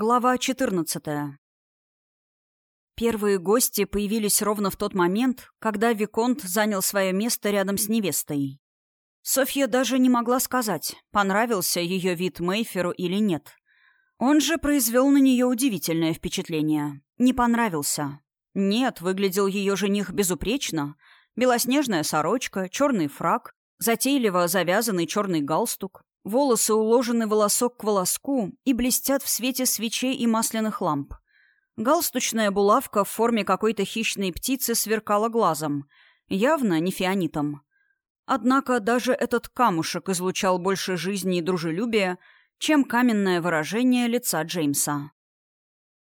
Глава 14. Первые гости появились ровно в тот момент, когда Виконт занял свое место рядом с невестой. Софья даже не могла сказать, понравился ее вид Мейферу или нет. Он же произвел на нее удивительное впечатление. Не понравился. Нет, выглядел ее жених безупречно. Белоснежная сорочка, черный фраг, затейливо завязанный черный галстук, Волосы уложены волосок к волоску и блестят в свете свечей и масляных ламп. Галстучная булавка в форме какой-то хищной птицы сверкала глазом, явно не фианитом. Однако даже этот камушек излучал больше жизни и дружелюбия, чем каменное выражение лица Джеймса.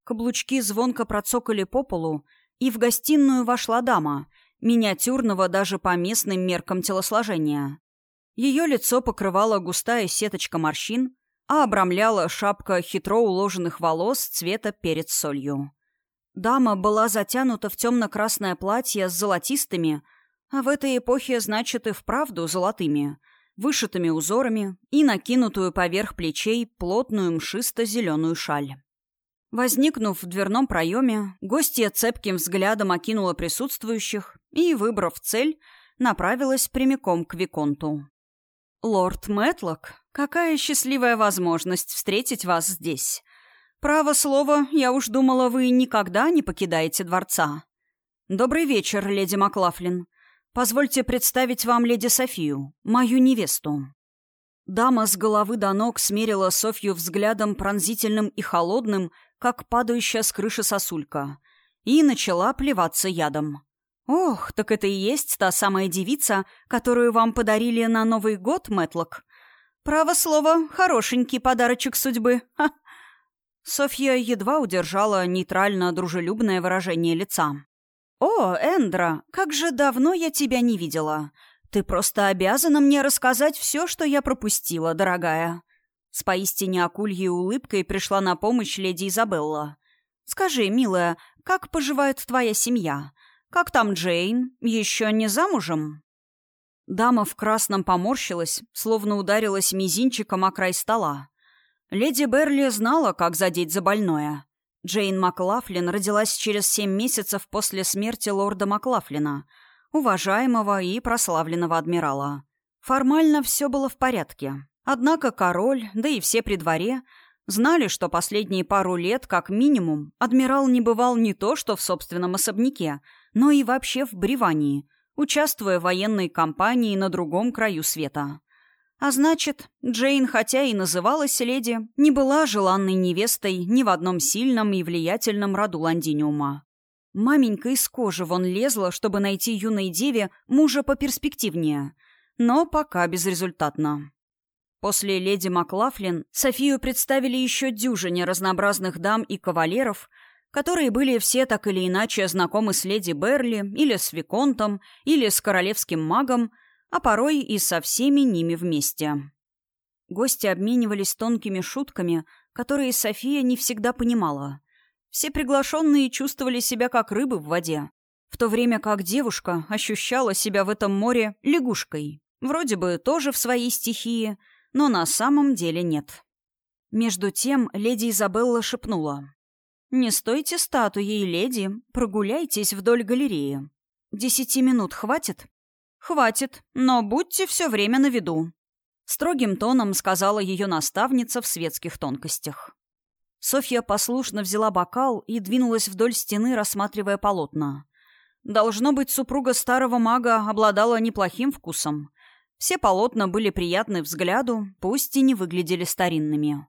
Каблучки звонко процокали по полу, и в гостиную вошла дама, миниатюрного даже по местным меркам телосложения. Ее лицо покрывала густая сеточка морщин, а обрамляла шапка хитро уложенных волос цвета перед солью. Дама была затянута в темно-красное платье с золотистыми, а в этой эпохе, значит, и вправду золотыми, вышитыми узорами и накинутую поверх плечей плотную мшисто-зеленую шаль. Возникнув в дверном проеме, гостья цепким взглядом окинула присутствующих и, выбрав цель, направилась прямиком к Виконту. «Лорд Мэтлок, какая счастливая возможность встретить вас здесь. Право слово, я уж думала, вы никогда не покидаете дворца. Добрый вечер, леди Маклафлин. Позвольте представить вам леди Софию, мою невесту». Дама с головы до ног смерила Софью взглядом пронзительным и холодным, как падающая с крыши сосулька, и начала плеваться ядом. «Ох, так это и есть та самая девица, которую вам подарили на Новый год, Мэтлок. Право слово, хорошенький подарочек судьбы. Ха!» Софья едва удержала нейтрально-дружелюбное выражение лица. «О, Эндра, как же давно я тебя не видела. Ты просто обязана мне рассказать все, что я пропустила, дорогая». С поистине акульей улыбкой пришла на помощь леди Изабелла. «Скажи, милая, как поживает твоя семья? «Как там Джейн? Еще не замужем?» Дама в красном поморщилась, словно ударилась мизинчиком о край стола. Леди Берли знала, как задеть за больное. Джейн Маклафлин родилась через семь месяцев после смерти лорда Маклафлина, уважаемого и прославленного адмирала. Формально все было в порядке. Однако король, да и все при дворе, знали, что последние пару лет, как минимум, адмирал не бывал не то что в собственном особняке, но и вообще в Бревании, участвуя в военной кампании на другом краю света. А значит, Джейн, хотя и называлась леди, не была желанной невестой ни в одном сильном и влиятельном роду Лондиниума. Маменька из кожи вон лезла, чтобы найти юной деве мужа поперспективнее, но пока безрезультатно. После леди Маклафлин Софию представили еще дюжине разнообразных дам и кавалеров – которые были все так или иначе знакомы с леди Берли, или с Виконтом, или с королевским магом, а порой и со всеми ними вместе. Гости обменивались тонкими шутками, которые София не всегда понимала. Все приглашенные чувствовали себя как рыбы в воде, в то время как девушка ощущала себя в этом море лягушкой. Вроде бы тоже в своей стихии, но на самом деле нет. Между тем леди Изабелла шепнула. «Не стойте статуей, леди, прогуляйтесь вдоль галереи. Десяти минут хватит?» «Хватит, но будьте все время на виду», — строгим тоном сказала ее наставница в светских тонкостях. Софья послушно взяла бокал и двинулась вдоль стены, рассматривая полотна. Должно быть, супруга старого мага обладала неплохим вкусом. Все полотна были приятны взгляду, пусть и не выглядели старинными.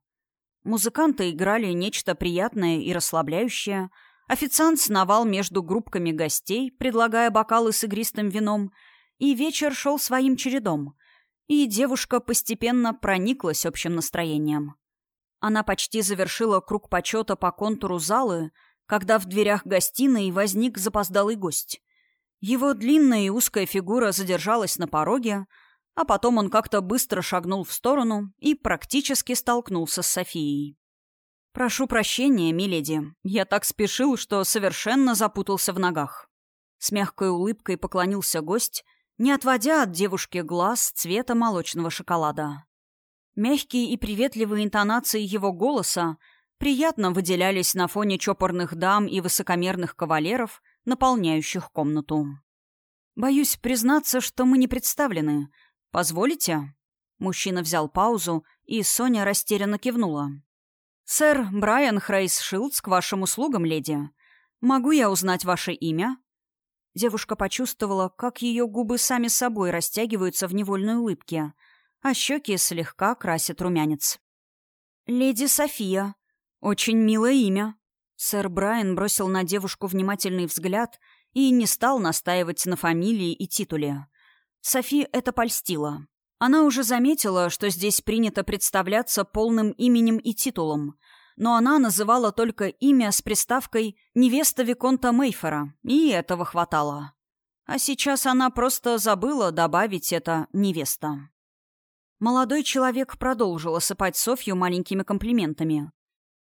Музыканты играли нечто приятное и расслабляющее. Официант сновал между группками гостей, предлагая бокалы с игристым вином, и вечер шел своим чередом. И девушка постепенно прониклась общим настроением. Она почти завершила круг почета по контуру залы, когда в дверях гостиной возник запоздалый гость. Его длинная и узкая фигура задержалась на пороге, а потом он как-то быстро шагнул в сторону и практически столкнулся с Софией. «Прошу прощения, миледи. Я так спешил, что совершенно запутался в ногах». С мягкой улыбкой поклонился гость, не отводя от девушки глаз цвета молочного шоколада. Мягкие и приветливые интонации его голоса приятно выделялись на фоне чопорных дам и высокомерных кавалеров, наполняющих комнату. «Боюсь признаться, что мы не представлены. Позволите?» Мужчина взял паузу, и Соня растерянно кивнула. «Сэр Брайан Хрейс Шилдс к вашим услугам, леди. Могу я узнать ваше имя?» Девушка почувствовала, как ее губы сами собой растягиваются в невольной улыбке, а щеки слегка красит румянец. «Леди София. Очень милое имя». Сэр Брайан бросил на девушку внимательный взгляд и не стал настаивать на фамилии и титуле. Софи это польстило. Она уже заметила, что здесь принято представляться полным именем и титулом, но она называла только имя с приставкой «невеста Виконта Мейфера», и этого хватало. А сейчас она просто забыла добавить это «невеста». Молодой человек продолжил осыпать Софью маленькими комплиментами.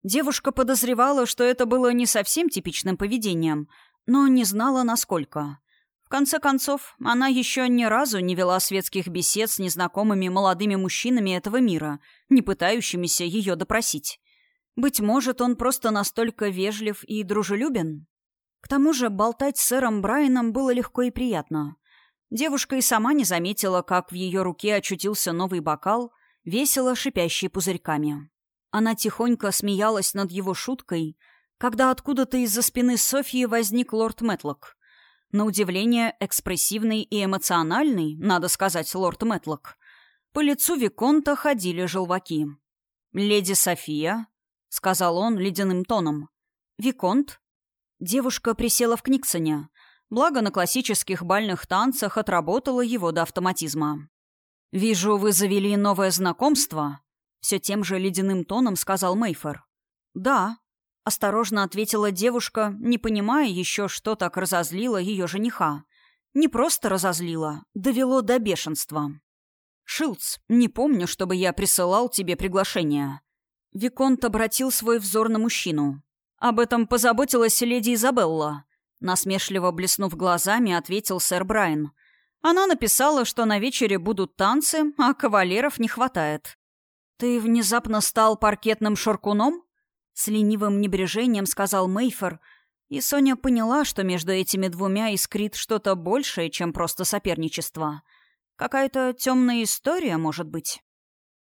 Девушка подозревала, что это было не совсем типичным поведением, но не знала, насколько. В конце концов, она еще ни разу не вела светских бесед с незнакомыми молодыми мужчинами этого мира, не пытающимися ее допросить. Быть может, он просто настолько вежлив и дружелюбен? К тому же болтать с сэром Брайаном было легко и приятно. Девушка и сама не заметила, как в ее руке очутился новый бокал, весело шипящий пузырьками. Она тихонько смеялась над его шуткой, когда откуда-то из-за спины Софьи возник лорд Мэтлок. На удивление, экспрессивный и эмоциональный, надо сказать, лорд Мэтлок. По лицу Виконта ходили желваки. «Леди София», — сказал он ледяным тоном. «Виконт?» Девушка присела в Книксоне. Благо, на классических бальных танцах отработала его до автоматизма. «Вижу, вы завели новое знакомство?» Все тем же ледяным тоном сказал Мейфер. «Да», — осторожно ответила девушка, не понимая еще, что так разозлило ее жениха. Не просто разозлило, довело до бешенства. «Шилдс, не помню, чтобы я присылал тебе приглашение. Виконт обратил свой взор на мужчину. «Об этом позаботилась леди Изабелла», — насмешливо блеснув глазами, ответил сэр Брайан. «Она написала, что на вечере будут танцы, а кавалеров не хватает». «Ты внезапно стал паркетным шоркуном?» С ленивым небрежением сказал Мейфер, и Соня поняла, что между этими двумя искрит что-то большее, чем просто соперничество. Какая-то темная история, может быть.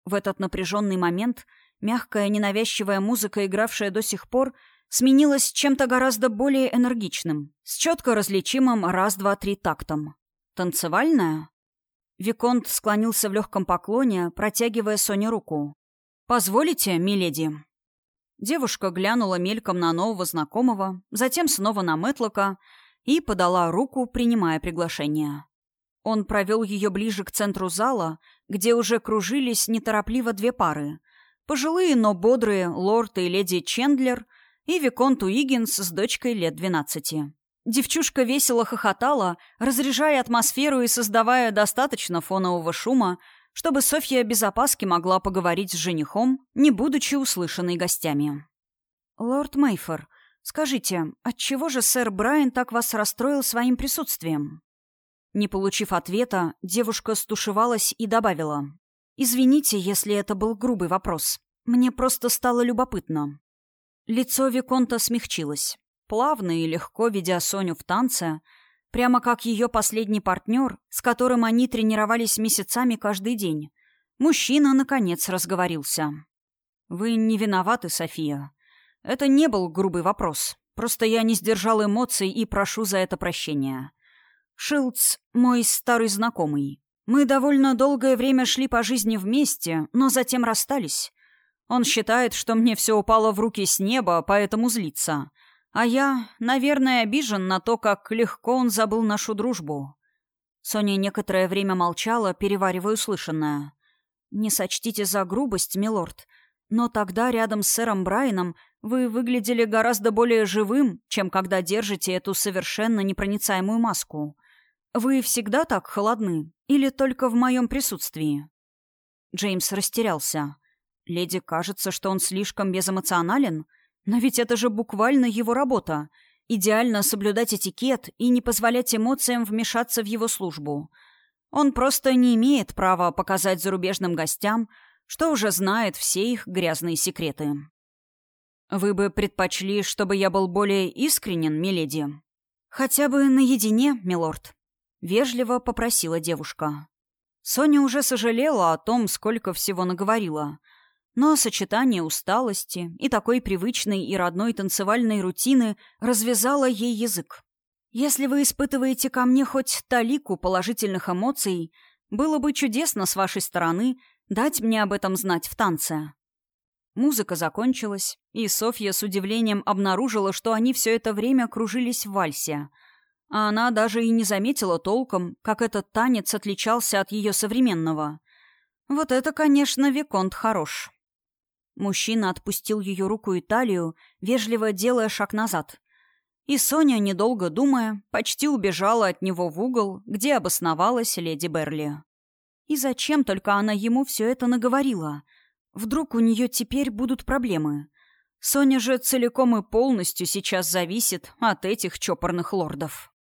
В этот напряженный момент — Мягкая, ненавязчивая музыка, игравшая до сих пор, сменилась чем-то гораздо более энергичным, с четко различимым раз-два-три тактом. Танцевальная? Виконт склонился в легком поклоне, протягивая Соне руку. «Позволите, миледи?» Девушка глянула мельком на нового знакомого, затем снова на Мэтлока и подала руку, принимая приглашение. Он провел ее ближе к центру зала, где уже кружились неторопливо две пары, Пожилые, но бодрые лорд и леди Чендлер и Виконт Уиггинс с дочкой лет двенадцати. Девчушка весело хохотала, разряжая атмосферу и создавая достаточно фонового шума, чтобы Софья без опаски могла поговорить с женихом, не будучи услышанной гостями. «Лорд Мейфор, скажите, отчего же сэр Брайан так вас расстроил своим присутствием?» Не получив ответа, девушка стушевалась и добавила. «Извините, если это был грубый вопрос. Мне просто стало любопытно». Лицо Виконта смягчилось. Плавно и легко ведя Соню в танце, прямо как ее последний партнер, с которым они тренировались месяцами каждый день. Мужчина, наконец, разговорился. «Вы не виноваты, София. Это не был грубый вопрос. Просто я не сдержал эмоций и прошу за это прощения. Шилдс — мой старый знакомый. Мы довольно долгое время шли по жизни вместе, но затем расстались. Он считает, что мне все упало в руки с неба, поэтому злится. А я, наверное, обижен на то, как легко он забыл нашу дружбу. Соня некоторое время молчала, переваривая услышанное. «Не сочтите за грубость, милорд, но тогда рядом с сэром Брайаном вы выглядели гораздо более живым, чем когда держите эту совершенно непроницаемую маску. Вы всегда так холодны? Или только в моем присутствии?» Джеймс растерялся. Леди кажется, что он слишком безэмоционален, но ведь это же буквально его работа. Идеально соблюдать этикет и не позволять эмоциям вмешаться в его службу. Он просто не имеет права показать зарубежным гостям, что уже знает все их грязные секреты. «Вы бы предпочли, чтобы я был более искренен, миледи?» «Хотя бы наедине, милорд», — вежливо попросила девушка. Соня уже сожалела о том, сколько всего наговорила. Но сочетание усталости и такой привычной и родной танцевальной рутины развязало ей язык. «Если вы испытываете ко мне хоть талику положительных эмоций, было бы чудесно с вашей стороны дать мне об этом знать в танце». Музыка закончилась, и Софья с удивлением обнаружила, что они все это время кружились в вальсе. А она даже и не заметила толком, как этот танец отличался от ее современного. Вот это, конечно, Виконт хорош. Мужчина отпустил ее руку и талию, вежливо делая шаг назад. И Соня, недолго думая, почти убежала от него в угол, где обосновалась леди Берли. И зачем только она ему все это наговорила? Вдруг у нее теперь будут проблемы? Соня же целиком и полностью сейчас зависит от этих чопорных лордов.